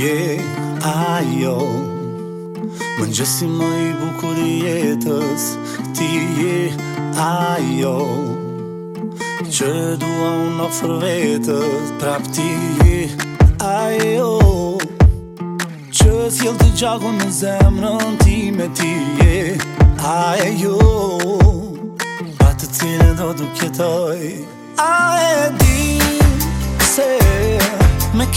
je ajo Më gjësi më i bukur jetës Ti je ajo Që dua unë ofër vetës Pra për ti je ajo Që s'jel të gjakon në zemrën ti me ti je ajo Pa të cilën do të kjetoj A e di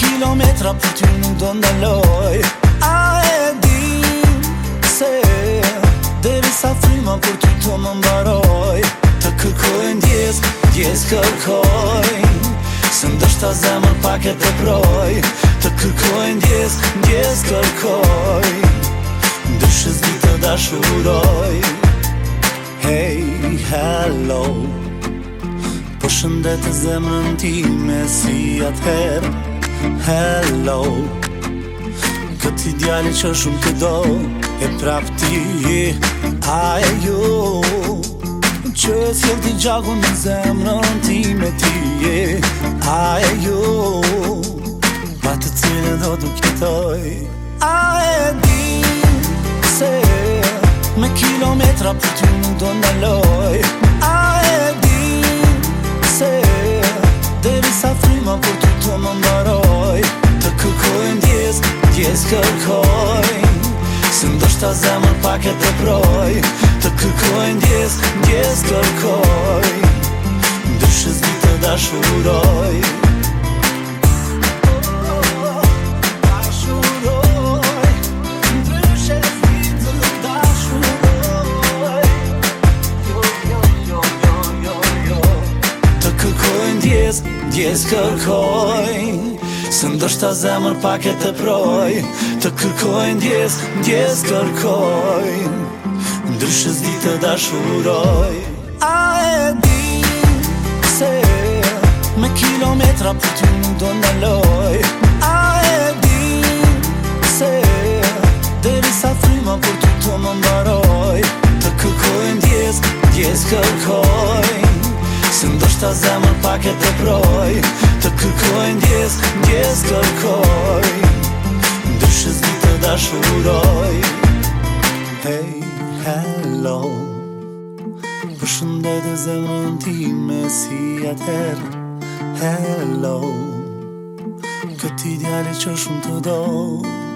kilometra për ty nuk do ndaloj A e di se Deri sa frima për ty të më mbaroj Të kërkoj në djesk, djesk kërkoj Se ndështë ta zemër pak e të proj Të kërkoj në djesk, djesk kërkoj Ndëshës di të dashuroj Hey, hello Po shëndet e zemën ti me si atëherë Hello Këtë i djani që shumë të do E prap ti A e ju Që s'jel ti gjagun në zemrën ti me ti A e ju Ma të cilë do të kjetoj A e di Se Me kilometra për ty nuk do në loj A e Të kukoj, s'ndoshta zaman fakë të broj, të kukoj ndjes, ndjes të kukoj. Dyshëz të dashuroj. Yo jo, yo jo, jo, Se ndërshta zemër pak e të proj Të kërkojnë djesë, djesë kërkojnë Ndryshës di të dashuroj A e di se Me kilometra për të më do në loj A e di se Deri sa frima për të të më mbaroj Të kërkojnë djesë, djesë kërkojnë Se ndërshta zemër pak e të proj Kërkojnë djes, djes kërkoj Ndryshës di të dashuroj Hey, hello Për shëndet e zemën ti me si atër Hello Këti djali që shumë të dojnë